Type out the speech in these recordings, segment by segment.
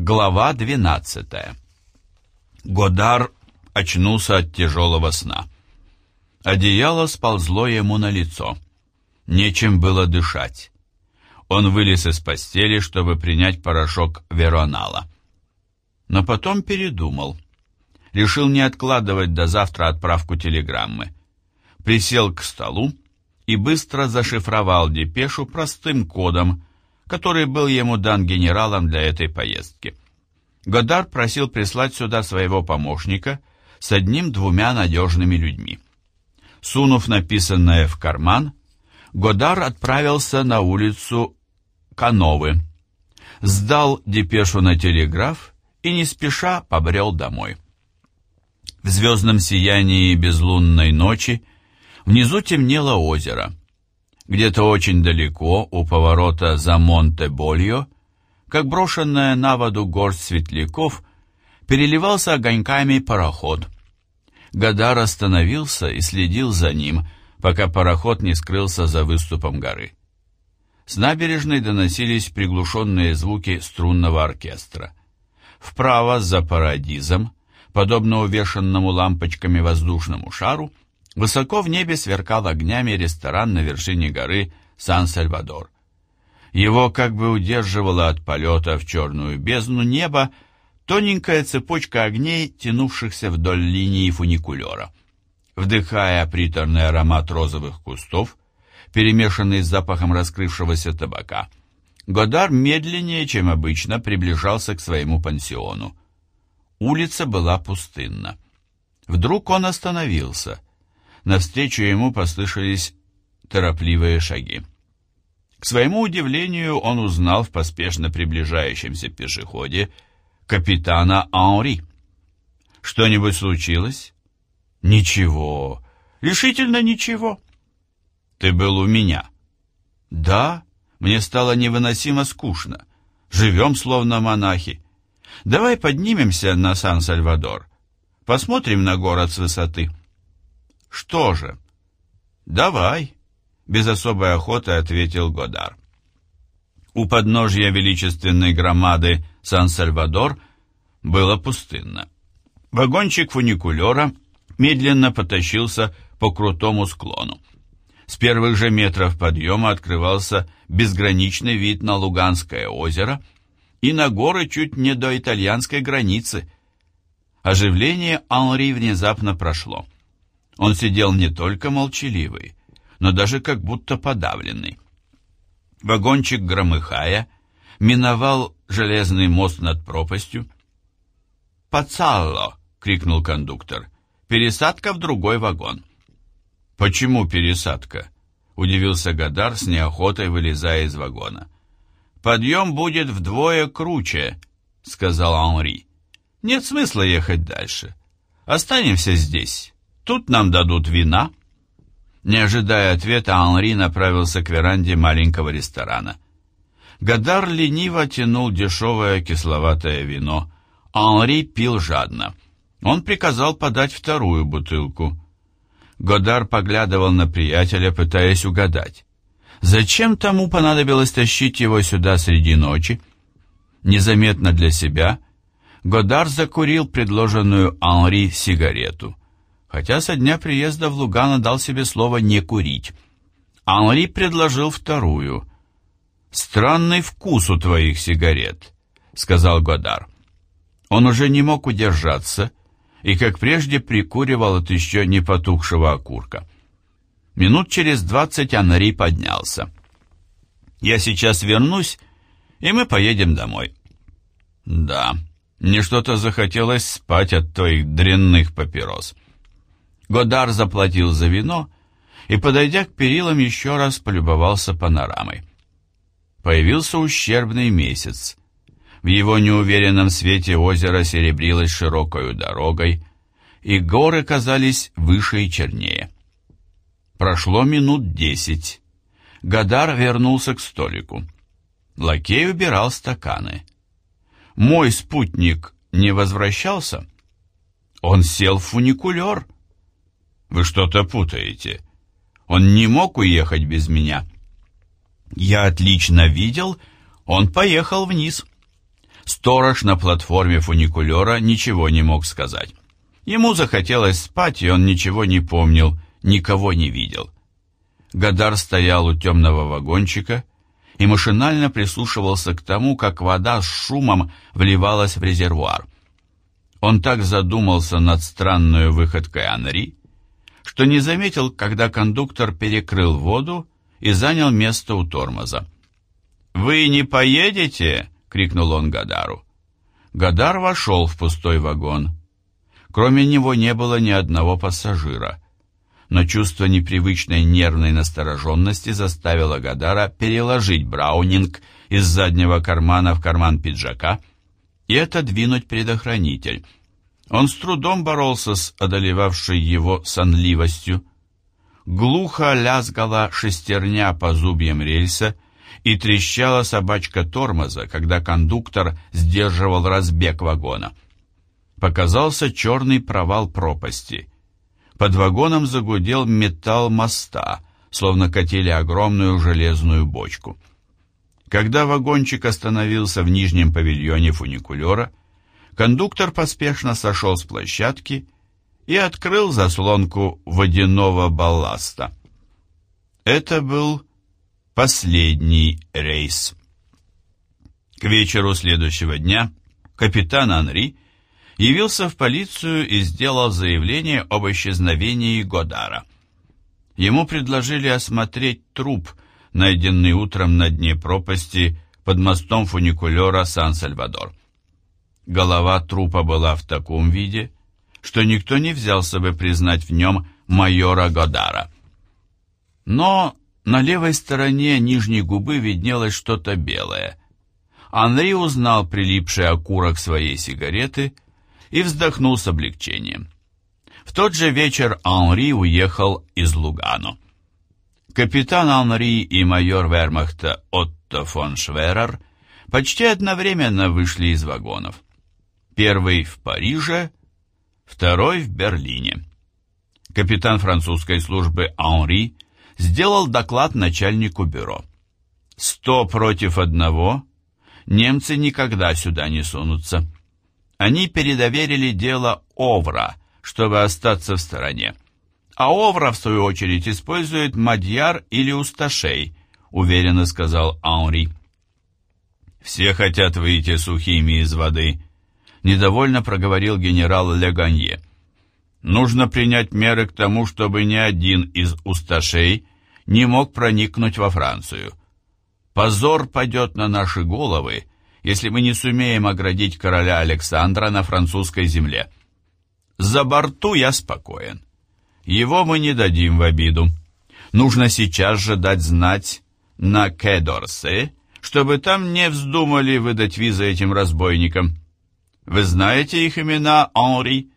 Глава 12 Годар очнулся от тяжелого сна. Одеяло сползло ему на лицо. Нечем было дышать. Он вылез из постели, чтобы принять порошок веронала. Но потом передумал. Решил не откладывать до завтра отправку телеграммы. Присел к столу и быстро зашифровал депешу простым кодом, который был ему дан генералом для этой поездки. Годар просил прислать сюда своего помощника с одним-двумя надежными людьми. Сунув написанное в карман, Годар отправился на улицу Кановы, сдал депешу на телеграф и не спеша побрел домой. В звездном сиянии безлунной ночи внизу темнело озеро. Где-то очень далеко, у поворота за Монте-Больо, как брошенная на воду горсть светляков, переливался огоньками пароход. Гадар остановился и следил за ним, пока пароход не скрылся за выступом горы. С набережной доносились приглушенные звуки струнного оркестра. Вправо, за парадизом, подобно увешанному лампочками воздушному шару, высоко в небе сверкал огнями ресторан на вершине горы Сан-Сальвадор. Его как бы удерживало от полета в черную бездну неба тоненькая цепочка огней, тянувшихся вдоль линии фуникулера. Вдыхая приторный аромат розовых кустов, перемешанный с запахом раскрывшегося табака, Годар медленнее, чем обычно, приближался к своему пансиону. Улица была пустынна. Вдруг он остановился. Навстречу ему послышались торопливые шаги. К своему удивлению он узнал в поспешно приближающемся пешеходе капитана Анри. «Что-нибудь случилось?» «Ничего. Решительно ничего». «Ты был у меня?» «Да. Мне стало невыносимо скучно. Живем, словно монахи. Давай поднимемся на Сан-Сальвадор. Посмотрим на город с высоты». «Что же?» «Давай», — без особой охоты ответил Годар. У подножья величественной громады Сан-Сальвадор было пустынно. Вагончик фуникулера медленно потащился по крутому склону. С первых же метров подъема открывался безграничный вид на Луганское озеро и на горы чуть не до итальянской границы. Оживление Анри внезапно прошло. Он сидел не только молчаливый, но даже как будто подавленный. Вагончик, громыхая, миновал железный мост над пропастью. «Пацалло!» — крикнул кондуктор. «Пересадка в другой вагон». «Почему пересадка?» — удивился Гадар с неохотой, вылезая из вагона. «Подъем будет вдвое круче», — сказал Анри. «Нет смысла ехать дальше. Останемся здесь. Тут нам дадут вина». Не ожидая ответа, Анри направился к веранде маленького ресторана. Гадар лениво тянул дешевое кисловатое вино. Анри пил жадно. Он приказал подать вторую бутылку. Годар поглядывал на приятеля, пытаясь угадать. Зачем тому понадобилось тащить его сюда среди ночи? Незаметно для себя Годар закурил предложенную Анри сигарету хотя со дня приезда в Лугано дал себе слово не курить. Анри предложил вторую. «Странный вкус у твоих сигарет», — сказал Годар. Он уже не мог удержаться и, как прежде, прикуривал от еще не потухшего окурка. Минут через двадцать Анри поднялся. «Я сейчас вернусь, и мы поедем домой». «Да, мне что-то захотелось спать от твоих дрянных папирос». Годар заплатил за вино и, подойдя к перилам, еще раз полюбовался панорамой. Появился ущербный месяц. В его неуверенном свете озеро серебрилось широкою дорогой, и горы казались выше и чернее. Прошло минут десять. Гадар вернулся к столику. Лакей убирал стаканы. Мой спутник не возвращался? Он сел в фуникулер — вы что-то путаете. Он не мог уехать без меня. Я отлично видел, он поехал вниз. Сторож на платформе фуникулера ничего не мог сказать. Ему захотелось спать, и он ничего не помнил, никого не видел. Гадар стоял у темного вагончика и машинально прислушивался к тому, как вода с шумом вливалась в резервуар. Он так задумался над странной выходкой Анри, что не заметил, когда кондуктор перекрыл воду и занял место у тормоза. «Вы не поедете?» — крикнул он Гадару. Гадар вошел в пустой вагон. Кроме него не было ни одного пассажира — но чувство непривычной нервной настороженности заставило Гадара переложить Браунинг из заднего кармана в карман пиджака и отодвинуть предохранитель. Он с трудом боролся с одолевавшей его сонливостью. Глухо лязгала шестерня по зубьям рельса и трещала собачка тормоза, когда кондуктор сдерживал разбег вагона. Показался черный провал пропасти — под вагоном загудел металл моста, словно катили огромную железную бочку. Когда вагончик остановился в нижнем павильоне фуникулера, кондуктор поспешно сошел с площадки и открыл заслонку водяного балласта. Это был последний рейс. К вечеру следующего дня капитан Анри явился в полицию и сделал заявление об исчезновении Годара. Ему предложили осмотреть труп, найденный утром на дне пропасти под мостом фуникулера Сан-Сальвадор. Голова трупа была в таком виде, что никто не взялся бы признать в нем майора Годара. Но на левой стороне нижней губы виднелось что-то белое. Анри узнал прилипший окурок своей сигареты – и вздохнул с облегчением. В тот же вечер Анри уехал из Лугано. Капитан Анри и майор вермахта Отто фон Шверер почти одновременно вышли из вагонов. Первый в Париже, второй в Берлине. Капитан французской службы Анри сделал доклад начальнику бюро. «Сто против одного. Немцы никогда сюда не сунутся они передоверили дело Овра, чтобы остаться в стороне. А Овра, в свою очередь, использует Мадьяр или Усташей, уверенно сказал Анри. «Все хотят выйти сухими из воды», — недовольно проговорил генерал Леганье. «Нужно принять меры к тому, чтобы ни один из Усташей не мог проникнуть во Францию. Позор падет на наши головы, если мы не сумеем оградить короля Александра на французской земле. За борту я спокоен. Его мы не дадим в обиду. Нужно сейчас же дать знать на Кедорсе, чтобы там не вздумали выдать визы этим разбойникам. Вы знаете их имена, Анри?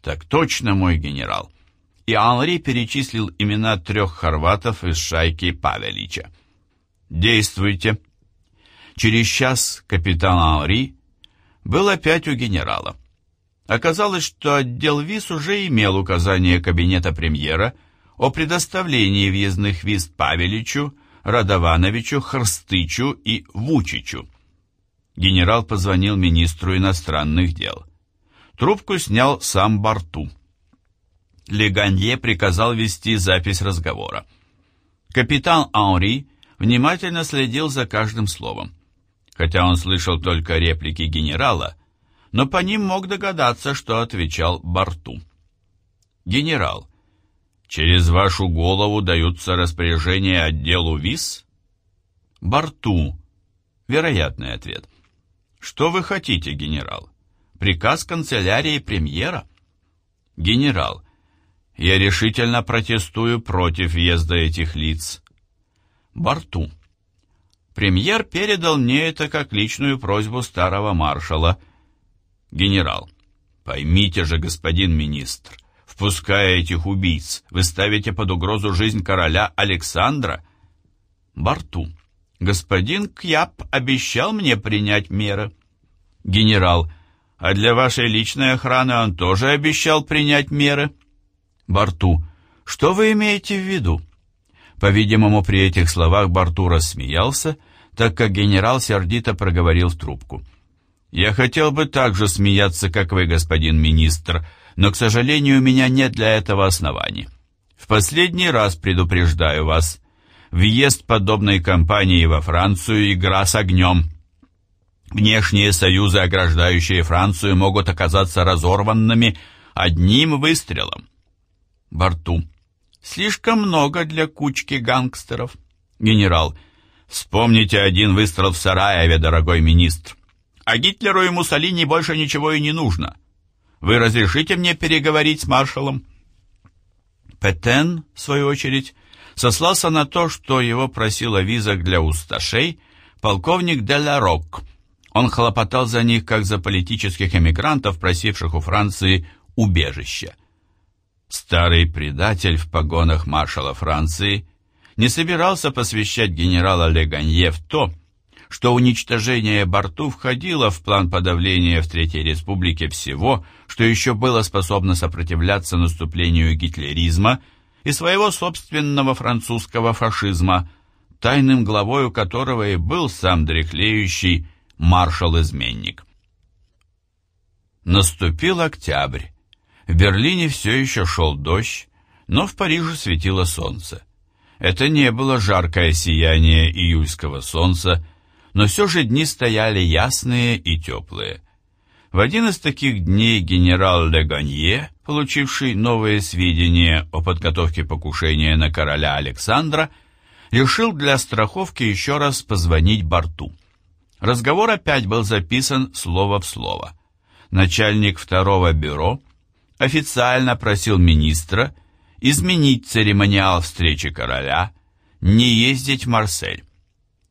Так точно, мой генерал. И Анри перечислил имена трех хорватов из шайки Павелича. Действуйте. Через час капитан Анри был опять у генерала. Оказалось, что отдел виз уже имел указание кабинета премьера о предоставлении въездных виз Павеличу, Радовановичу, Хрстычу и Вучичу. Генерал позвонил министру иностранных дел. Трубку снял сам Барту. Леганье приказал вести запись разговора. Капитан Анри внимательно следил за каждым словом хотя он слышал только реплики генерала, но по ним мог догадаться, что отвечал Барту. «Генерал, через вашу голову даются распоряжения отделу ВИС?» «Барту», вероятный ответ. «Что вы хотите, генерал? Приказ канцелярии премьера?» «Генерал, я решительно протестую против въезда этих лиц». «Барту, Премьер передал мне это как личную просьбу старого маршала. Генерал, поймите же, господин министр, впуская этих убийц, вы ставите под угрозу жизнь короля Александра. Барту, господин Кьяп обещал мне принять меры. Генерал, а для вашей личной охраны он тоже обещал принять меры. Барту, что вы имеете в виду? По-видимому, при этих словах Барту рассмеялся, так как генерал сердито проговорил в трубку. «Я хотел бы так же смеяться, как вы, господин министр, но, к сожалению, у меня нет для этого оснований. В последний раз предупреждаю вас, въезд подобной компании во Францию – игра с огнем». Внешние союзы, ограждающие Францию, могут оказаться разорванными одним выстрелом. Борту. Слишком много для кучки гангстеров. Генерал. Вспомните один выстрел в Сараеве, дорогой министр. А Гитлеру и Муссолини больше ничего и не нужно. Вы разрешите мне переговорить с маршалом? Петен, в свою очередь, сослался на то, что его просила визок для усташей полковник Деларок. Он хлопотал за них, как за политических эмигрантов, просивших у Франции убежища. Старый предатель в погонах маршала Франции не собирался посвящать генерала Леганье в то, что уничтожение Барту входило в план подавления в Третьей Республике всего, что еще было способно сопротивляться наступлению гитлеризма и своего собственного французского фашизма, тайным главою которого и был сам дряхлеющий маршал-изменник. Наступил октябрь. В Берлине все еще шел дождь, но в Париже светило солнце. Это не было жаркое сияние июльского солнца, но все же дни стояли ясные и теплые. В один из таких дней генерал Леганье, получивший новые сведения о подготовке покушения на короля Александра, решил для страховки еще раз позвонить Барту. Разговор опять был записан слово в слово. Начальник второго бюро официально просил министра изменить церемониал встречи короля, не ездить в Марсель.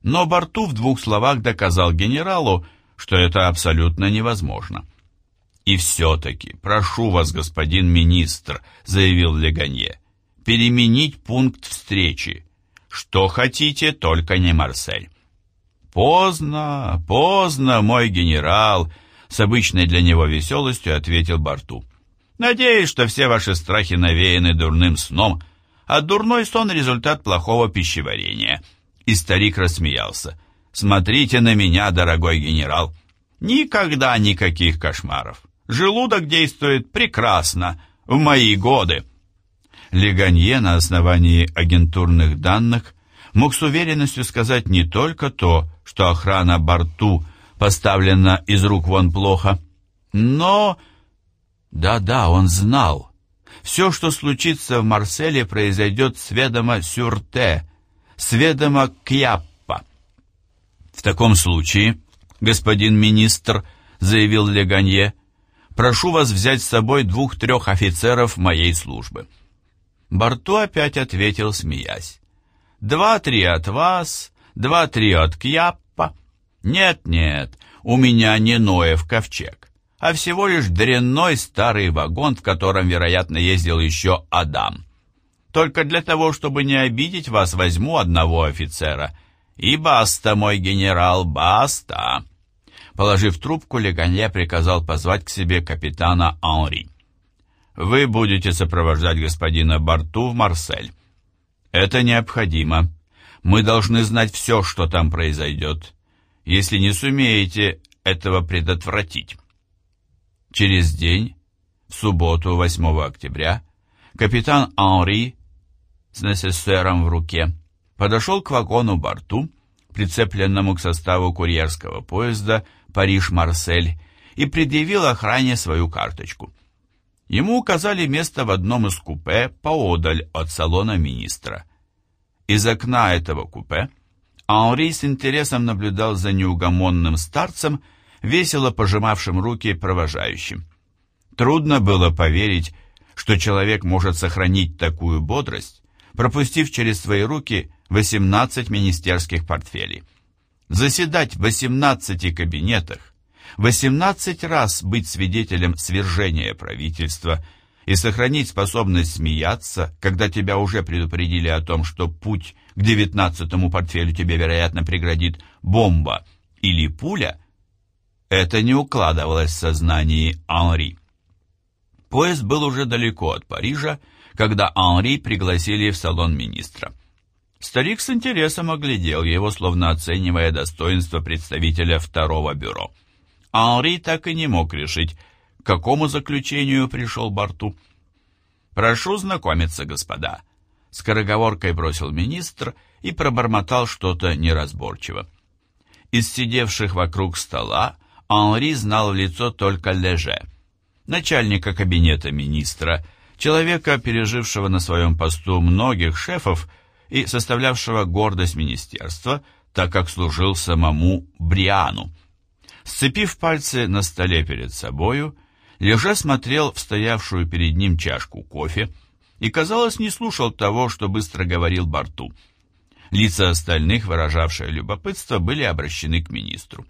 Но Барту в двух словах доказал генералу, что это абсолютно невозможно. «И все-таки, прошу вас, господин министр», — заявил Леганье, — «переменить пункт встречи. Что хотите, только не Марсель». «Поздно, поздно, мой генерал», — с обычной для него веселостью ответил Барту. Надеюсь, что все ваши страхи навеяны дурным сном, а дурной сон — результат плохого пищеварения». И старик рассмеялся. «Смотрите на меня, дорогой генерал. Никогда никаких кошмаров. Желудок действует прекрасно в мои годы». Леганье на основании агентурных данных мог с уверенностью сказать не только то, что охрана борту поставлена из рук вон плохо, но да-да, он знал. Все, что случится в Марселе, произойдет с ведома Сюрте, с ведома Кьяппа. В таком случае, господин министр, заявил Леганье, прошу вас взять с собой двух-трех офицеров моей службы. Барту опять ответил, смеясь. «Два-три от вас, два-три от Кьяппа. Нет-нет, у меня не Ноев ковчег а всего лишь дрянной старый вагон, в котором, вероятно, ездил еще Адам. Только для того, чтобы не обидеть вас, возьму одного офицера. И баста, мой генерал, баста!» Положив трубку, Леганье приказал позвать к себе капитана Анри. «Вы будете сопровождать господина Барту в Марсель. Это необходимо. Мы должны знать все, что там произойдет. Если не сумеете этого предотвратить». Через день, в субботу 8 октября, капитан Анри с несессером в руке подошел к вагону-борту, прицепленному к составу курьерского поезда Париж-Марсель, и предъявил охране свою карточку. Ему указали место в одном из купе поодаль от салона министра. Из окна этого купе Анри с интересом наблюдал за неугомонным старцем, весело пожимавшим руки провожающим. Трудно было поверить, что человек может сохранить такую бодрость, пропустив через свои руки 18 министерских портфелей. Заседать в 18 кабинетах, 18 раз быть свидетелем свержения правительства и сохранить способность смеяться, когда тебя уже предупредили о том, что путь к 19 портфелю тебе, вероятно, преградит бомба или пуля – это не укладывалось в сознании Анри. Поезд был уже далеко от Парижа, когда Анри пригласили в салон министра. Старик с интересом оглядел его, словно оценивая достоинство представителя второго бюро. Анри так и не мог решить, к какому заключению пришел Барту. «Прошу знакомиться, господа», — скороговоркой бросил министр и пробормотал что-то неразборчиво. Из сидевших вокруг стола Анри знал в лицо только Леже, начальника кабинета министра, человека, пережившего на своем посту многих шефов и составлявшего гордость министерства, так как служил самому Бриану. Сцепив пальцы на столе перед собою, Леже смотрел в стоявшую перед ним чашку кофе и, казалось, не слушал того, что быстро говорил Барту. Лица остальных, выражавшие любопытство, были обращены к министру.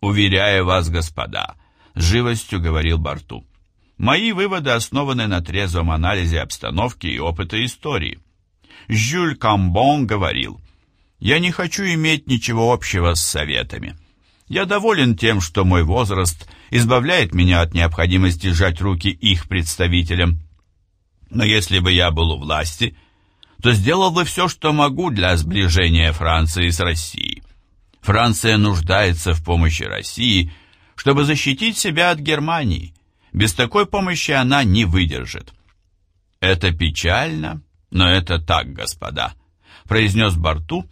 «Уверяю вас, господа», — живостью говорил Барту, «мои выводы основаны на трезвом анализе обстановки и опыта истории. Жюль Камбон говорил, «Я не хочу иметь ничего общего с советами». Я доволен тем, что мой возраст избавляет меня от необходимости сжать руки их представителям. Но если бы я был у власти, то сделал бы все, что могу для сближения Франции с Россией. Франция нуждается в помощи России, чтобы защитить себя от Германии. Без такой помощи она не выдержит. Это печально, но это так, господа, произнес Барту,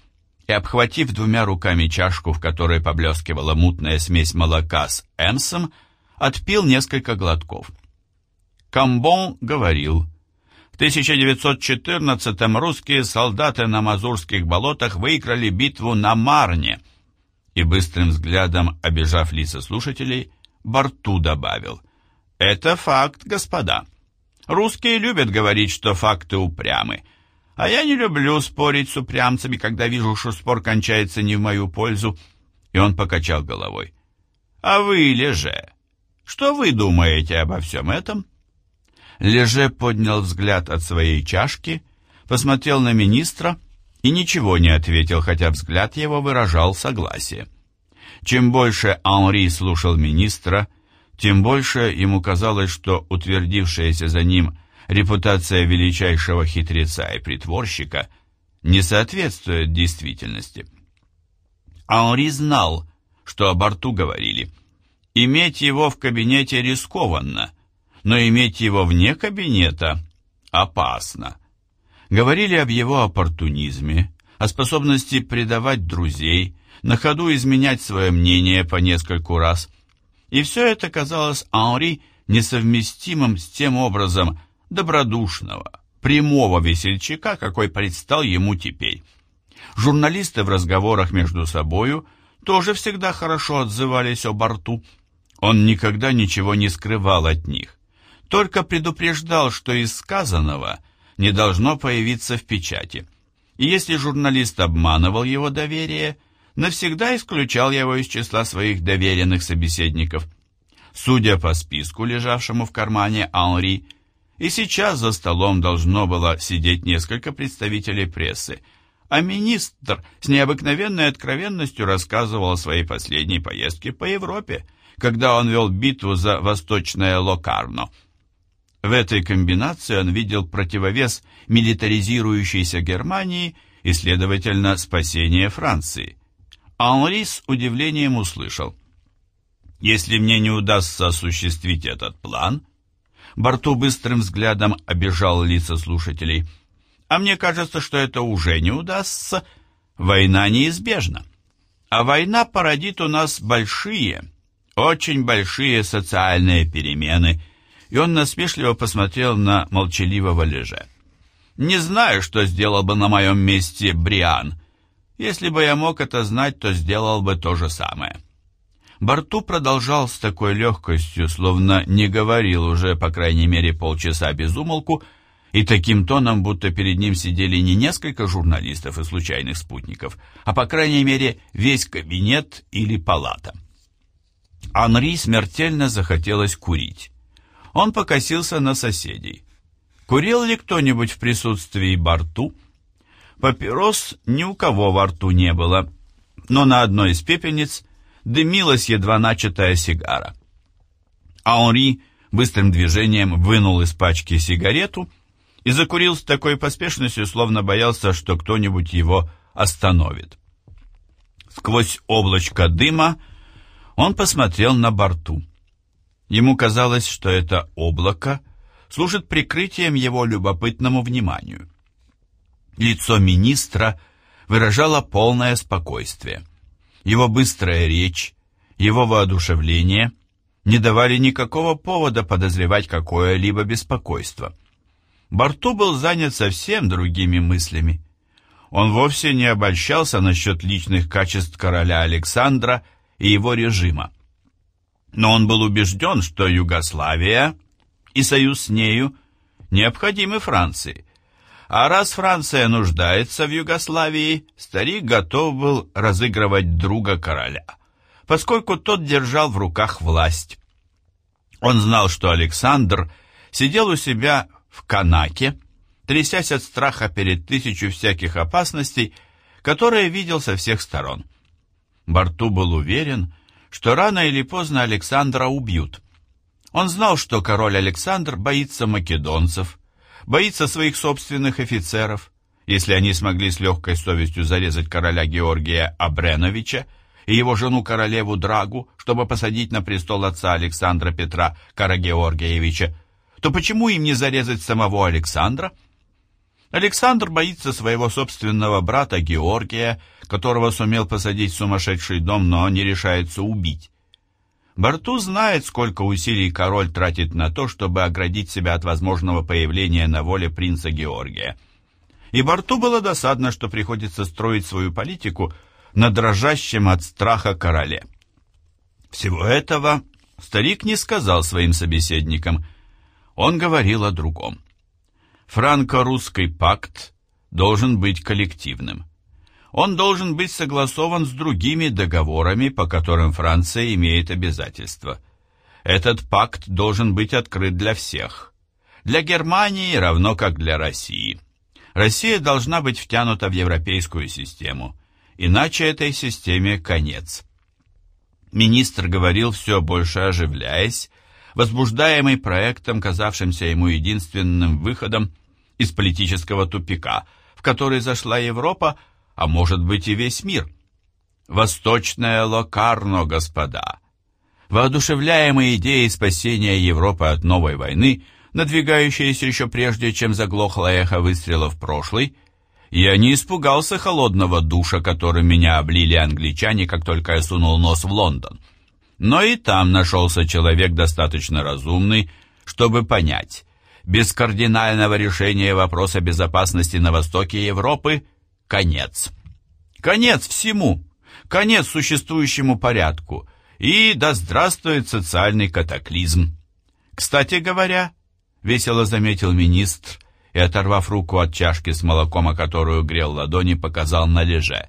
и, обхватив двумя руками чашку, в которой поблескивала мутная смесь молока с эмсом, отпил несколько глотков. Камбон говорил, в 1914-м русские солдаты на Мазурских болотах выиграли битву на Марне, и быстрым взглядом, обижав лица слушателей, Барту добавил, «Это факт, господа. Русские любят говорить, что факты упрямы, а я не люблю спорить с упрямцами, когда вижу, что спор кончается не в мою пользу. И он покачал головой. А вы, Леже, что вы думаете обо всем этом? Леже поднял взгляд от своей чашки, посмотрел на министра и ничего не ответил, хотя взгляд его выражал согласие. Чем больше Анри слушал министра, тем больше ему казалось, что утвердившаяся за ним репутация величайшего хитреца и притворщика не соответствует действительности. Анри знал, что о борту говорили. Иметь его в кабинете рискованно, но иметь его вне кабинета опасно. Говорили об его оппортунизме, о способности предавать друзей, на ходу изменять свое мнение по нескольку раз. И все это казалось Анри несовместимым с тем образом, добродушного, прямого весельчака, какой предстал ему теперь. Журналисты в разговорах между собою тоже всегда хорошо отзывались о борту. Он никогда ничего не скрывал от них, только предупреждал, что из сказанного не должно появиться в печати. И если журналист обманывал его доверие, навсегда исключал его из числа своих доверенных собеседников. Судя по списку, лежавшему в кармане Анри, и сейчас за столом должно было сидеть несколько представителей прессы, а министр с необыкновенной откровенностью рассказывал о своей последней поездке по Европе, когда он вел битву за восточное Локарно. В этой комбинации он видел противовес милитаризирующейся Германии и, следовательно, спасение Франции. Анри с удивлением услышал. «Если мне не удастся осуществить этот план», Барту быстрым взглядом обижал лица слушателей. «А мне кажется, что это уже не удастся. Война неизбежна. А война породит у нас большие, очень большие социальные перемены». И он насмешливо посмотрел на молчаливого леже. «Не знаю, что сделал бы на моем месте Бриан. Если бы я мог это знать, то сделал бы то же самое». Барту продолжал с такой легкостью, словно не говорил уже, по крайней мере, полчаса без умолку, и таким тоном, будто перед ним сидели не несколько журналистов и случайных спутников, а, по крайней мере, весь кабинет или палата. Анри смертельно захотелось курить. Он покосился на соседей. Курил ли кто-нибудь в присутствии Барту? Папирос ни у кого во рту не было, но на одной из пепельниц – дымилась едва начатая сигара. А Анри быстрым движением вынул из пачки сигарету и закурил с такой поспешностью, словно боялся, что кто-нибудь его остановит. Сквозь облачко дыма Он посмотрел на борту. Ему казалось, что это облако служит прикрытием его любопытному вниманию. Лицо министра выражало полное спокойствие. Его быстрая речь, его воодушевление не давали никакого повода подозревать какое-либо беспокойство. Борту был занят совсем другими мыслями. Он вовсе не обольщался насчет личных качеств короля Александра и его режима. Но он был убежден, что Югославия и союз с нею необходимы Франции. А раз Франция нуждается в Югославии, старик готов был разыгрывать друга короля, поскольку тот держал в руках власть. Он знал, что Александр сидел у себя в Канаке, трясясь от страха перед тысячу всяких опасностей, которые видел со всех сторон. Барту был уверен, что рано или поздно Александра убьют. Он знал, что король Александр боится македонцев, боится своих собственных офицеров, если они смогли с легкой совестью зарезать короля Георгия Абреновича и его жену королеву Драгу, чтобы посадить на престол отца Александра Петра Карагеоргиевича, то почему им не зарезать самого Александра? Александр боится своего собственного брата Георгия, которого сумел посадить в сумасшедший дом, но не решается убить. Барту знает, сколько усилий король тратит на то, чтобы оградить себя от возможного появления на воле принца Георгия. И Барту было досадно, что приходится строить свою политику на дрожащем от страха короле. Всего этого старик не сказал своим собеседникам. Он говорил о другом. Франко-русский пакт должен быть коллективным. Он должен быть согласован с другими договорами, по которым Франция имеет обязательства. Этот пакт должен быть открыт для всех. Для Германии равно как для России. Россия должна быть втянута в европейскую систему, иначе этой системе конец. Министр говорил все больше оживляясь, возбуждаемый проектом, казавшимся ему единственным выходом из политического тупика, в который зашла Европа, а может быть и весь мир. Восточное Локарно, господа. Воодушевляемые идеей спасения Европы от новой войны, надвигающейся еще прежде, чем заглохло эхо выстрелов прошлой, я не испугался холодного душа, которым меня облили англичане, как только я сунул нос в Лондон. Но и там нашелся человек достаточно разумный, чтобы понять, без кардинального решения вопроса безопасности на востоке Европы – конец. Конец всему, конец существующему порядку, и да здравствует социальный катаклизм. Кстати говоря, весело заметил министр и, оторвав руку от чашки с молоком, о которую грел ладони, показал на леже.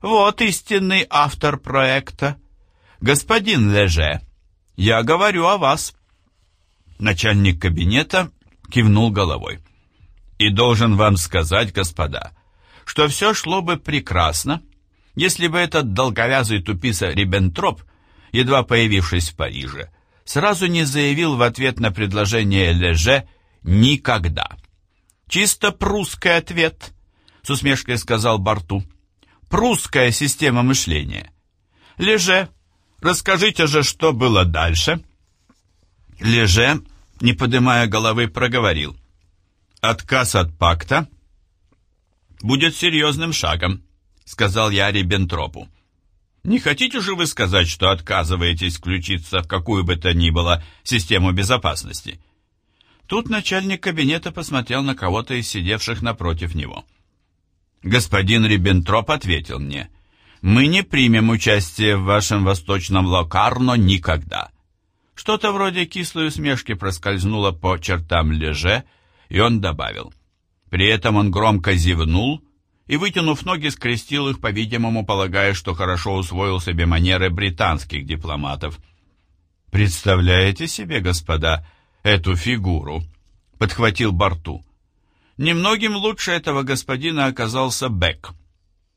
Вот истинный автор проекта. Господин Леже, я говорю о вас. Начальник кабинета кивнул головой. «И должен вам сказать, господа, что все шло бы прекрасно, если бы этот долговязый тупица Риббентроп, едва появившись в Париже, сразу не заявил в ответ на предложение Леже «никогда». «Чисто прусский ответ», — с усмешкой сказал Барту. «Прусская система мышления». «Леже, расскажите же, что было дальше?» Леже не поднимая головы, проговорил. «Отказ от пакта будет серьезным шагом», — сказал я Риббентропу. «Не хотите же вы сказать, что отказываетесь включиться в какую бы то ни было систему безопасности?» Тут начальник кабинета посмотрел на кого-то из сидевших напротив него. Господин Риббентроп ответил мне, «Мы не примем участие в вашем восточном Локарно никогда. Что-то вроде кислой усмешки проскользнуло по чертам леже, и он добавил. При этом он громко зевнул и, вытянув ноги, скрестил их, по-видимому, полагая, что хорошо усвоил себе манеры британских дипломатов. «Представляете себе, господа, эту фигуру?» — подхватил Барту. Немногим лучше этого господина оказался Бек.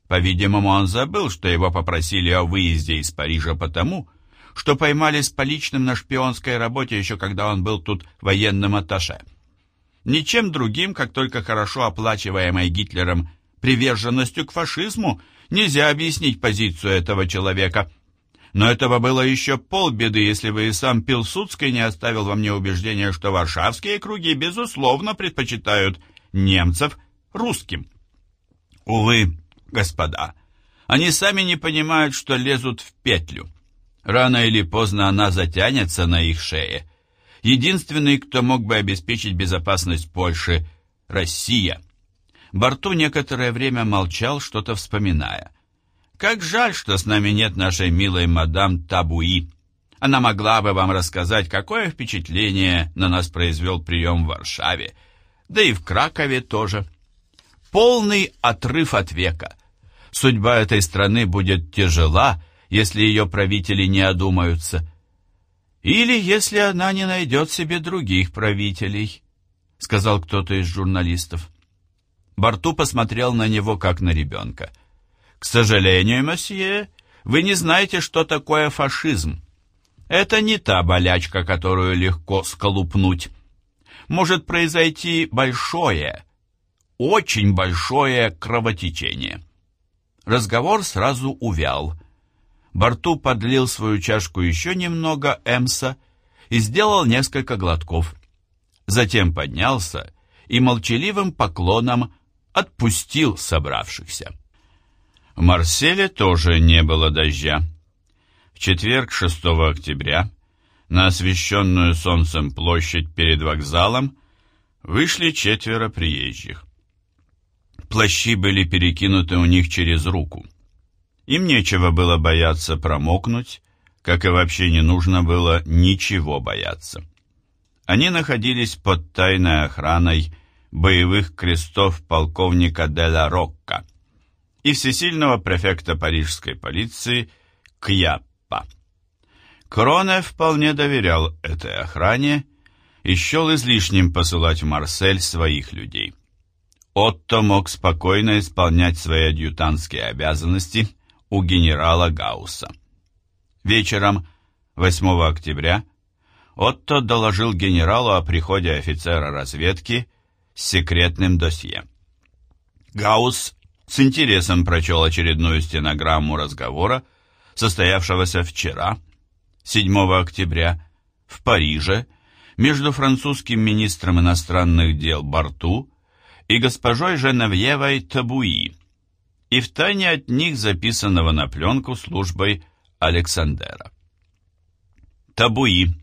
По-видимому, он забыл, что его попросили о выезде из Парижа потому, что поймали с поличным на шпионской работе еще когда он был тут военным атташе. Ничем другим, как только хорошо оплачиваемой Гитлером приверженностью к фашизму, нельзя объяснить позицию этого человека. Но этого было еще полбеды, если бы и сам Пилсудский не оставил во мне убеждение, что варшавские круги, безусловно, предпочитают немцев русским. Увы, господа, они сами не понимают, что лезут в петлю. Рано или поздно она затянется на их шее. Единственный, кто мог бы обеспечить безопасность Польши – Россия. Борту некоторое время молчал, что-то вспоминая. Как жаль, что с нами нет нашей милой мадам Табуи. Она могла бы вам рассказать, какое впечатление на нас произвел прием в Варшаве, да и в Кракове тоже. Полный отрыв от века. Судьба этой страны будет тяжела, если ее правители не одумаются. Или если она не найдет себе других правителей, сказал кто-то из журналистов. Барту посмотрел на него, как на ребенка. К сожалению, месье, вы не знаете, что такое фашизм. Это не та болячка, которую легко сколупнуть. Может произойти большое, очень большое кровотечение. Разговор сразу увял. Барту подлил свою чашку еще немного эмса и сделал несколько глотков. Затем поднялся и молчаливым поклоном отпустил собравшихся. В Марселе тоже не было дождя. В четверг, 6 октября, на освещенную солнцем площадь перед вокзалом вышли четверо приезжих. Плащи были перекинуты у них через руку. Им нечего было бояться промокнуть, как и вообще не нужно было ничего бояться. Они находились под тайной охраной боевых крестов полковника Деля Рокка – и всесильного префекта парижской полиции Кьяппа. Кроне вполне доверял этой охране и счел излишним посылать в Марсель своих людей. Отто мог спокойно исполнять свои адъютантские обязанности у генерала Гаусса. Вечером 8 октября Отто доложил генералу о приходе офицера разведки с секретным досье. Гаусс с интересом прочел очередную стенограмму разговора, состоявшегося вчера, 7 октября, в Париже, между французским министром иностранных дел Барту и госпожой Женевьевой Табуи, и втайне от них записанного на пленку службой Александера. Табуи.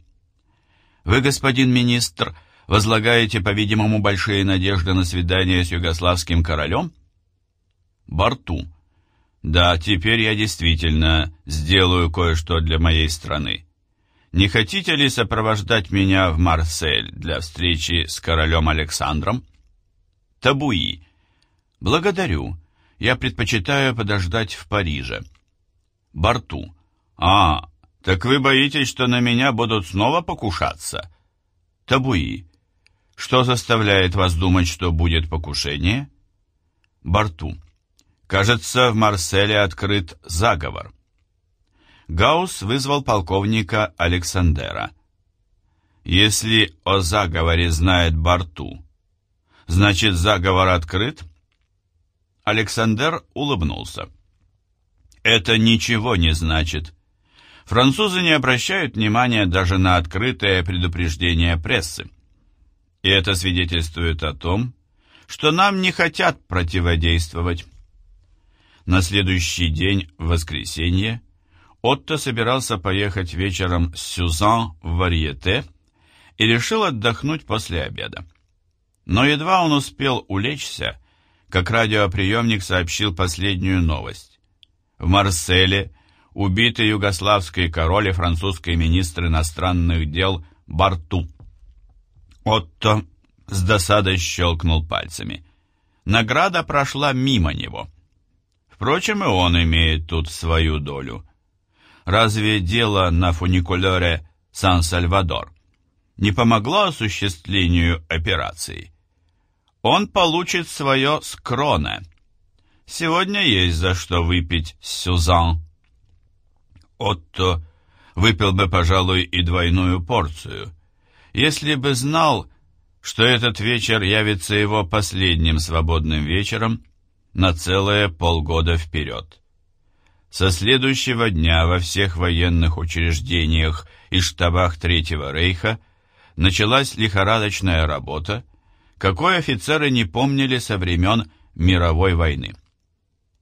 Вы, господин министр, возлагаете, по-видимому, большие надежды на свидание с югославским королем? борту. Да, теперь я действительно сделаю кое-что для моей страны. Не хотите ли сопровождать меня в Марсель для встречи с королем Александром? Табуи. Благодарю. Я предпочитаю подождать в Париже. Борту. А, так вы боитесь, что на меня будут снова покушаться? Табуи. Что заставляет вас думать, что будет покушение? Борту. Кажется, в Марселе открыт заговор. Гаус вызвал полковника Александера. Если о заговоре знает Барту, значит заговор открыт? Александр улыбнулся. Это ничего не значит. Французы не обращают внимания даже на открытое предупреждение прессы. И это свидетельствует о том, что нам не хотят противодействовать. На следующий день, в воскресенье, Отто собирался поехать вечером с Сюзан в Варьете и решил отдохнуть после обеда. Но едва он успел улечься, как радиоприемник сообщил последнюю новость. В Марселе убитый югославский король и французский министр иностранных дел Барту. Отто с досадой щелкнул пальцами. Награда прошла мимо него. Впрочем, и он имеет тут свою долю. Разве дело на фуникулере Сан-Сальвадор не помогло осуществлению операции? Он получит свое скроне. Сегодня есть за что выпить Сюзан. Отто выпил бы, пожалуй, и двойную порцию, если бы знал, что этот вечер явится его последним свободным вечером на целые полгода вперед. Со следующего дня во всех военных учреждениях и штабах Третьего Рейха началась лихорадочная работа, какой офицеры не помнили со времен мировой войны.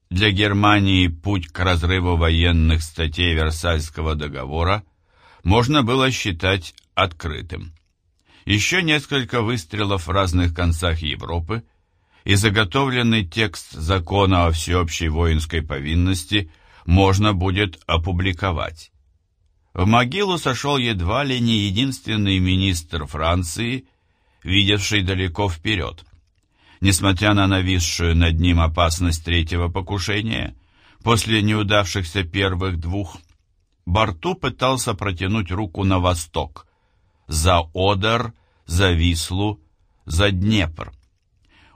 Для Германии путь к разрыву военных статей Версальского договора можно было считать открытым. Еще несколько выстрелов в разных концах Европы и заготовленный текст закона о всеобщей воинской повинности можно будет опубликовать. В могилу сошел едва ли не единственный министр Франции, видевший далеко вперед – Несмотря на нависшую над ним опасность третьего покушения, после неудавшихся первых двух, Барту пытался протянуть руку на восток, за Одер, за Вислу, за Днепр.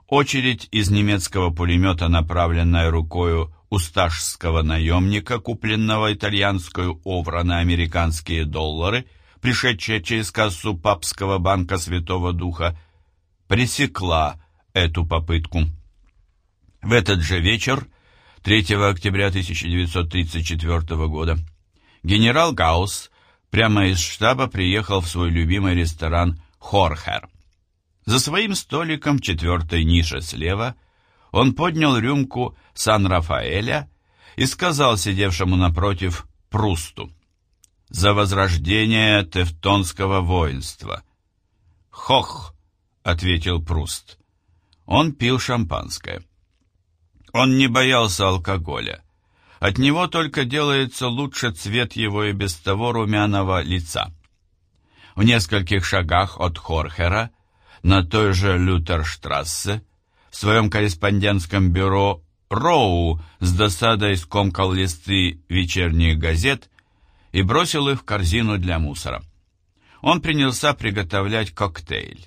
Очередь из немецкого пулемета, направленная рукою усташского наемника, купленного итальянскую овра на американские доллары, пришедшая через кассу папского банка Святого Духа, пресекла эту попытку. В этот же вечер, 3 октября 1934 года, генерал Гаусс прямо из штаба приехал в свой любимый ресторан «Хорхер». За своим столиком в четвертой нише слева он поднял рюмку Сан-Рафаэля и сказал сидевшему напротив Прусту «За возрождение тевтонского воинства». «Хох!» — ответил Пруст. Он пил шампанское. Он не боялся алкоголя. От него только делается лучше цвет его и без того румяного лица. В нескольких шагах от Хорхера, на той же Лютерштрассе, в своем корреспондентском бюро Роу с досадой скомкал листы вечерних газет и бросил их в корзину для мусора. Он принялся приготовлять коктейль.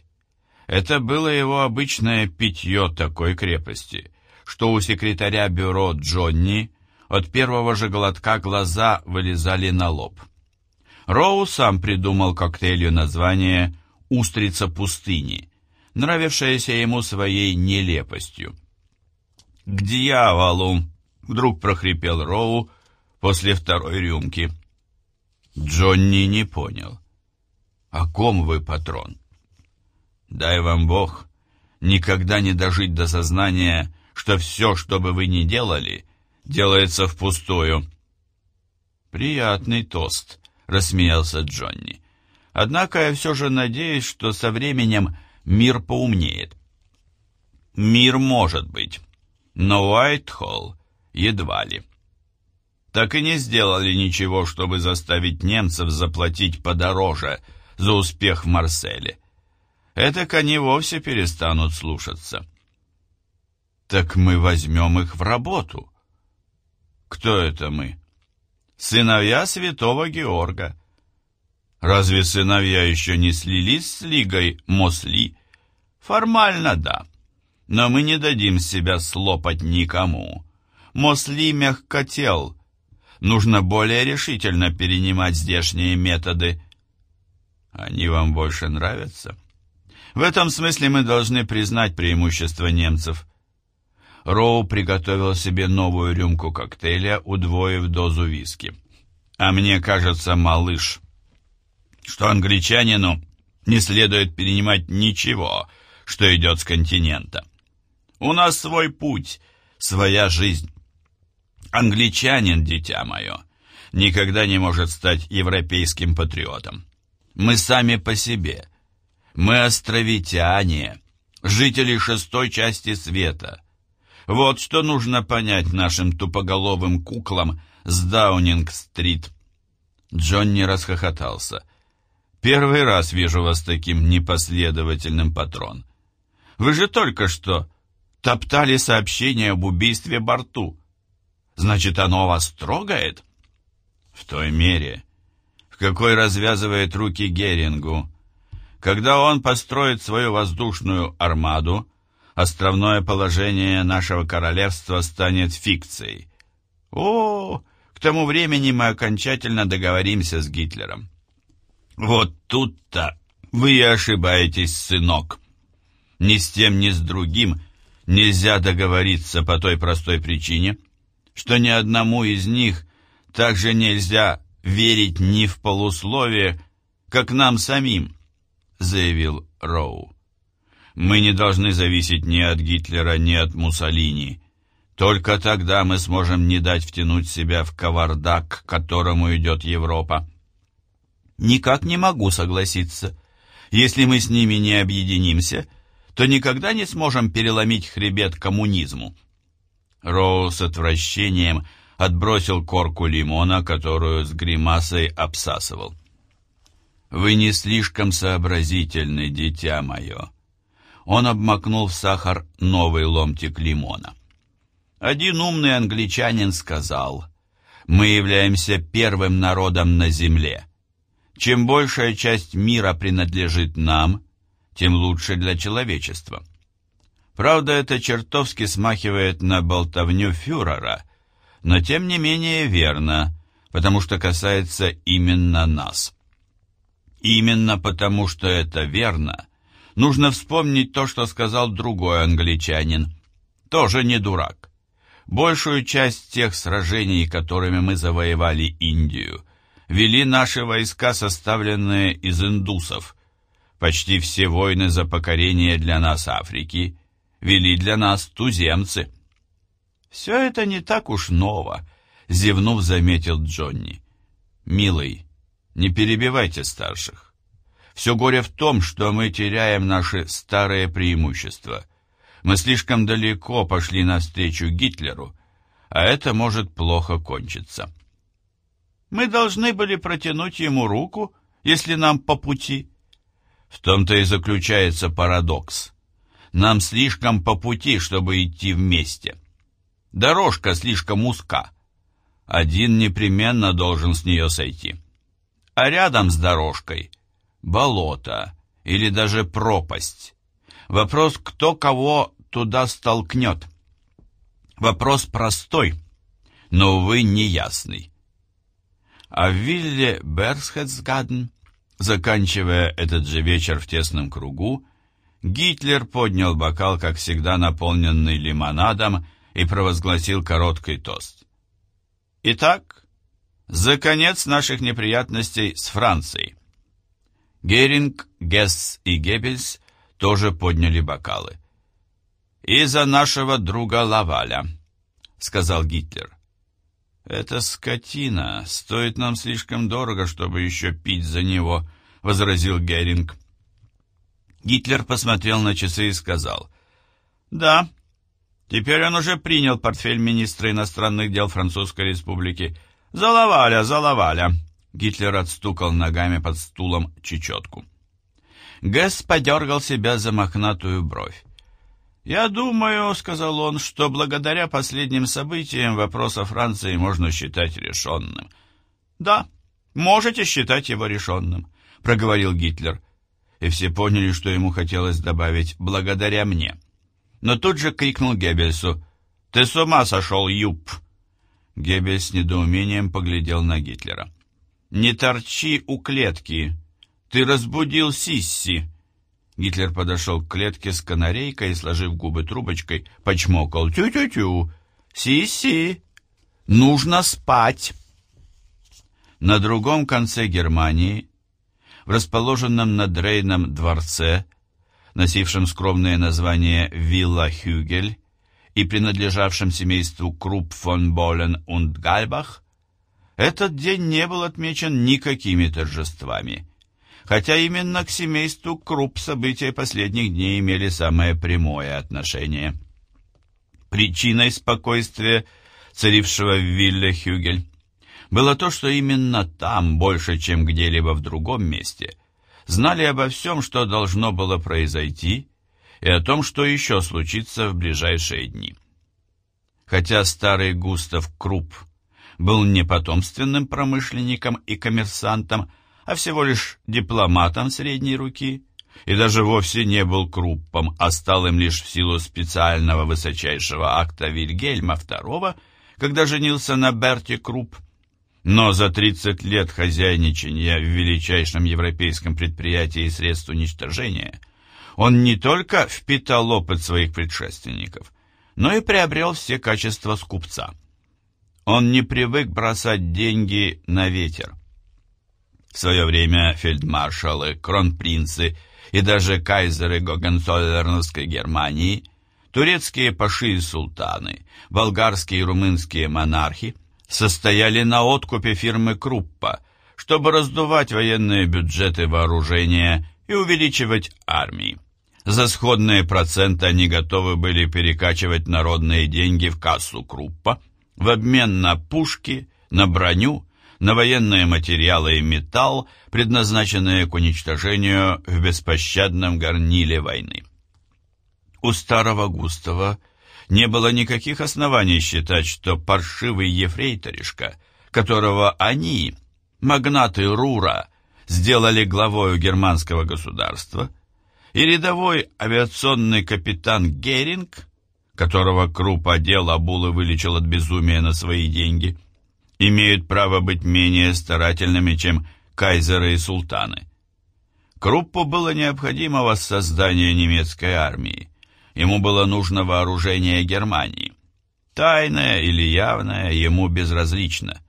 Это было его обычное питье такой крепости, что у секретаря бюро Джонни от первого же глотка глаза вылезали на лоб. Роу сам придумал коктейлю название «Устрица пустыни», нравившееся ему своей нелепостью. «К дьяволу!» — вдруг прохрипел Роу после второй рюмки. Джонни не понял. «О ком вы, патрон?» Дай вам Бог никогда не дожить до сознания, что все, что бы вы ни делали, делается впустую. Приятный тост, рассмеялся Джонни. Однако я все же надеюсь, что со временем мир поумнеет. Мир может быть, но Уайтхолл едва ли. Так и не сделали ничего, чтобы заставить немцев заплатить подороже за успех в Марселе. Этак они вовсе перестанут слушаться. Так мы возьмем их в работу. Кто это мы? Сыновья святого Георга. Разве сыновья еще не слились с Лигой Мосли? Формально да, но мы не дадим себя слопать никому. Мосли мягкотел. Нужно более решительно перенимать здешние методы. Они вам больше нравятся? — в этом смысле мы должны признать преимущество немцев. Роу приготовил себе новую рюмку коктейля, удвоив дозу виски. А мне кажется, малыш, что англичанину не следует перенимать ничего, что идет с континента. У нас свой путь, своя жизнь. Англичанин, дитя мое, никогда не может стать европейским патриотом. Мы сами по себе, мы островитяне, жители шестой части света. Вот что нужно понять нашим тупоголовым куклам с Даунинг-стрит. Джонни расхохотался. Первый раз вижу вас таким непоследовательным, патрон. Вы же только что топтали сообщение об убийстве Борту. Значит, оно вас трогает? В той мере, в какой развязывает руки Герингу, когда он построит свою воздушную армаду, островное положение нашего королевства станет фикцией. О, к тому времени мы окончательно договоримся с Гитлером. Вот тут-то вы и ошибаетесь, сынок. Ни с тем, ни с другим нельзя договориться по той простой причине, что ни одному из них также нельзя верить ни в полусловие, как нам самим, заявил Роу. Мы не должны зависеть ни от Гитлера, ни от Муссолини. Только тогда мы сможем не дать втянуть себя в кавардак, к которому идет Европа. Никак не могу согласиться. Если мы с ними не объединимся, то никогда не сможем переломить хребет коммунизму. Роу с отвращением отбросил корку лимона, которую с гримасой обсасывал. «Вы не слишком сообразительны, дитя мое». Он обмакнул в сахар новый ломтик лимона. Один умный англичанин сказал, «Мы являемся первым народом на земле. Чем большая часть мира принадлежит нам, тем лучше для человечества». Правда, это чертовски смахивает на болтовню фюрера, но тем не менее верно, потому что касается именно нас. Именно потому, что это верно, нужно вспомнить то, что сказал другой англичанин, тоже не дурак. Большую часть тех сражений, которыми мы завоевали Индию, вели наши войска, составленные из индусов. Почти все войны за покорение для нас Африки вели для нас туземцы. «Все это не так уж ново», — зевнув, заметил Джонни. «Милый, не перебивайте старших. Все горе в том, что мы теряем наши старые преимущества. Мы слишком далеко пошли навстречу Гитлеру, а это может плохо кончиться. Мы должны были протянуть ему руку, если нам по пути. В том-то и заключается парадокс. Нам слишком по пути, чтобы идти вместе. Дорожка слишком узка. Один непременно должен с нее сойти. А рядом с дорожкой болото или даже пропасть. Вопрос, кто кого туда столкнет. Вопрос простой, но, увы, неясный. А в вилле Берсхедсгаден, заканчивая этот же вечер в тесном кругу, Гитлер поднял бокал, как всегда наполненный лимонадом, и провозгласил короткий тост. Итак, за конец наших неприятностей с Францией. Геринг, Гесс и Геббельс тоже подняли бокалы. «И за нашего друга Лаваля», — сказал Гитлер. «Эта скотина стоит нам слишком дорого, чтобы еще пить за него», — возразил Геринг. Гитлер посмотрел на часы и сказал, «Да, теперь он уже принял портфель министра иностранных дел Французской Республики. За Лаваля, за Лаваля!» Гитлер отстукал ногами под стулом чечетку. Гэс подергал себя за мохнатую бровь. «Я думаю, — сказал он, — что благодаря последним событиям вопрос о Франции можно считать решенным». «Да, можете считать его решенным», — проговорил Гитлер. И все поняли, что ему хотелось добавить «благодаря мне». Но тут же крикнул Геббельсу «Ты с ума сошел, Юб!» Геббельс с недоумением поглядел на Гитлера. «Не торчи у клетки! Ты разбудил Сисси!» Гитлер подошел к клетке с канарейкой и, сложив губы трубочкой, почмокал. «Тю-тю-тю! Си-си! Нужно спать!» На другом конце Германии, в расположенном над Рейном дворце, носившем скромное название «Вилла Хюгель» и принадлежавшем семейству Крупп фон Болен und Гальбах, этот день не был отмечен никакими торжествами хотя именно к семейству Круп события последних дней имели самое прямое отношение. Причиной спокойствия, царившего в вилле Хюгель, было то, что именно там, больше, чем где-либо в другом месте, знали обо всем, что должно было произойти, и о том, что еще случится в ближайшие дни. Хотя старый Густав Круп был не потомственным промышленником и коммерсантом, а всего лишь дипломатом средней руки, и даже вовсе не был круппом, а стал им лишь в силу специального высочайшего акта Вильгельма II, когда женился на Берте Крупп. Но за 30 лет хозяйничания в величайшем европейском предприятии средств уничтожения он не только впитал опыт своих предшественников, но и приобрел все качества скупца. Он не привык бросать деньги на ветер. В свое время фельдмаршалы, кронпринцы и даже кайзеры Гогенцоллерновской Германии, турецкие паши и султаны, болгарские и румынские монархи состояли на откупе фирмы Круппа, чтобы раздувать военные бюджеты вооружения и увеличивать армии. За сходные проценты они готовы были перекачивать народные деньги в кассу Круппа в обмен на пушки, на броню, на военные материалы и металл, предназначенные к уничтожению в беспощадном горниле войны. У старого Густава не было никаких оснований считать, что паршивый ефрейторишка, которого они, магнаты Рура, сделали главою германского государства, и рядовой авиационный капитан Геринг, которого Круп одел, обул и вылечил от безумия на свои деньги, имеют право быть менее старательными, чем кайзеры и султаны. Круппу было необходимо воссоздание немецкой армии. Ему было нужно вооружение Германии. Тайное или явное ему безразлично.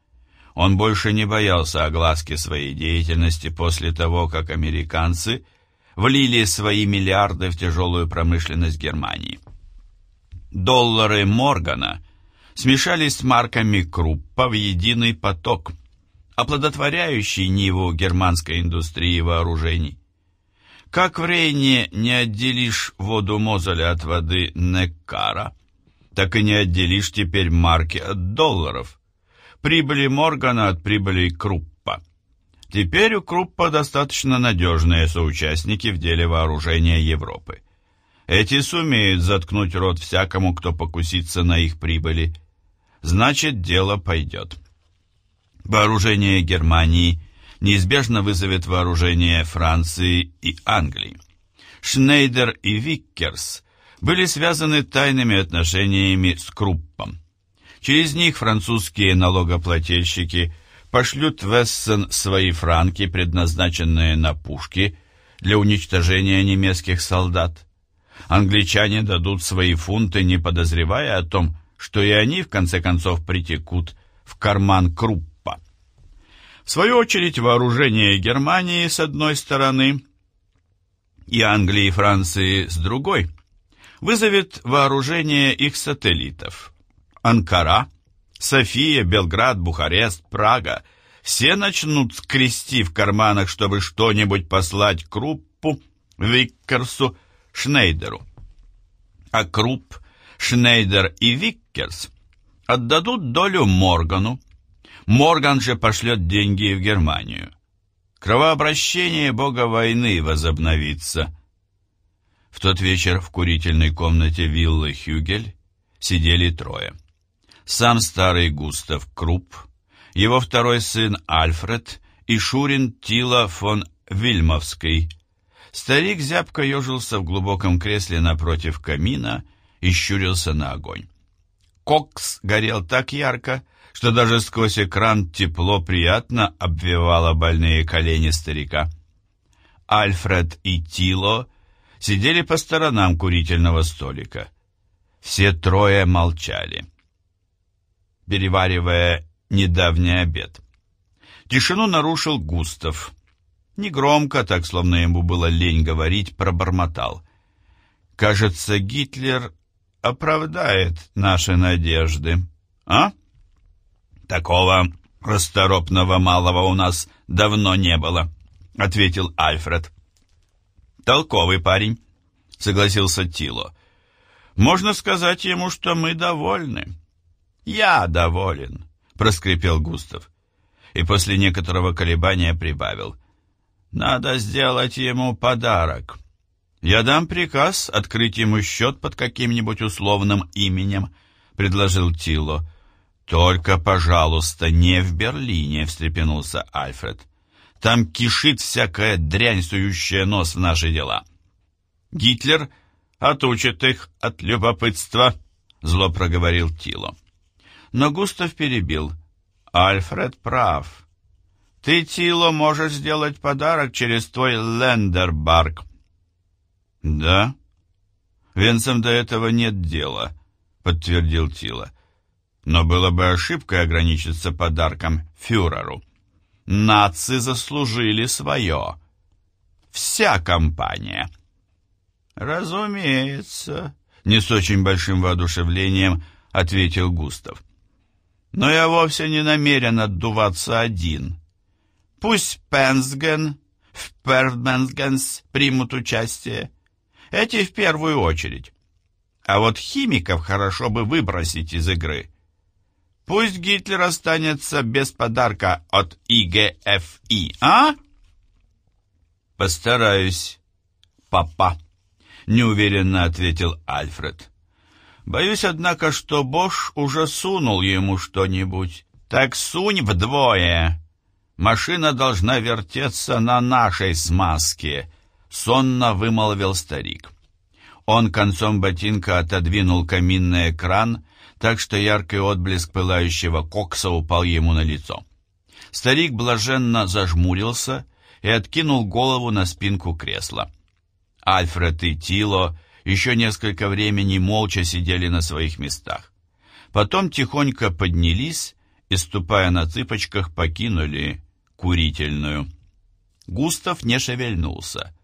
Он больше не боялся огласки своей деятельности после того, как американцы – влили свои миллиарды в тяжелую промышленность Германии. Доллары Моргана смешались с марками Круппа в единый поток, оплодотворяющий ниву германской индустрии вооружений. Как в Рейне не отделишь воду Мозеля от воды Неккара, так и не отделишь теперь марки от долларов, прибыли Моргана от прибыли Круппа. Теперь у Круппа достаточно надежные соучастники в деле вооружения Европы. Эти сумеют заткнуть рот всякому, кто покусится на их прибыли. Значит, дело пойдет. Вооружение Германии неизбежно вызовет вооружение Франции и Англии. Шнейдер и Виккерс были связаны тайными отношениями с Круппом. Через них французские налогоплательщики пошлют в Эссен свои франки, предназначенные на пушки, для уничтожения немецких солдат. Англичане дадут свои фунты, не подозревая о том, что и они в конце концов притекут в карман Круппа. В свою очередь вооружение Германии с одной стороны и Англии и Франции с другой вызовет вооружение их сателлитов. Анкара – София, Белград, Бухарест, Прага все начнут скрести в карманах, чтобы что-нибудь послать Круппу, Виккерсу, Шнейдеру. А Крупп, Шнейдер и Виккерс отдадут долю Моргану. Морган же пошлет деньги в Германию. Кровообращение бога войны возобновится. В тот вечер в курительной комнате виллы Хюгель сидели трое сам старый Густав Крупп, его второй сын Альфред и Шурин Тила фон Вильмовский. Старик зябко ежился в глубоком кресле напротив камина и щурился на огонь. Кокс горел так ярко, что даже сквозь экран тепло приятно обвивало больные колени старика. Альфред и Тило сидели по сторонам курительного столика. Все трое молчали переваривая недавний обед. Тишину нарушил Густав. Негромко, так словно ему было лень говорить, пробормотал. «Кажется, Гитлер оправдает наши надежды, а?» «Такого расторопного малого у нас давно не было», — ответил Альфред. «Толковый парень», — согласился Тило. «Можно сказать ему, что мы довольны». «Я доволен», — проскрипел Густав. И после некоторого колебания прибавил. «Надо сделать ему подарок. Я дам приказ открыть ему счет под каким-нибудь условным именем», — предложил Тило. «Только, пожалуйста, не в Берлине», — встрепенулся Альфред. «Там кишит всякая дрянь, сующая нос в наши дела». «Гитлер отучит их от любопытства», — зло проговорил Тило. Но Густав перебил. «Альфред прав. Ты, Тило, можешь сделать подарок через твой Лендербарк». «Да?» «Венцам до этого нет дела», — подтвердил Тило. Но было бы ошибкой ограничиться подарком фюреру. Нации заслужили свое. Вся компания. «Разумеется», — не с очень большим воодушевлением ответил Густав. «Но я вовсе не намерен отдуваться один. Пусть Пенсген в Пердменсгенс примут участие. Эти в первую очередь. А вот химиков хорошо бы выбросить из игры. Пусть Гитлер останется без подарка от ИГФИ, а? Постараюсь, папа, неуверенно ответил Альфред. Боюсь, однако, что Бош уже сунул ему что-нибудь. Так сунь вдвое. Машина должна вертеться на нашей смазке, сонно вымолвил старик. Он концом ботинка отодвинул каминный экран, так что яркий отблеск пылающего кокса упал ему на лицо. Старик блаженно зажмурился и откинул голову на спинку кресла. Альфред и Тило еще несколько времени молча сидели на своих местах. Потом тихонько поднялись и, ступая на цыпочках, покинули курительную. Густав не шевельнулся.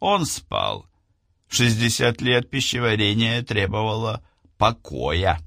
Он спал. Шестьдесят лет пищеварения требовало покоя.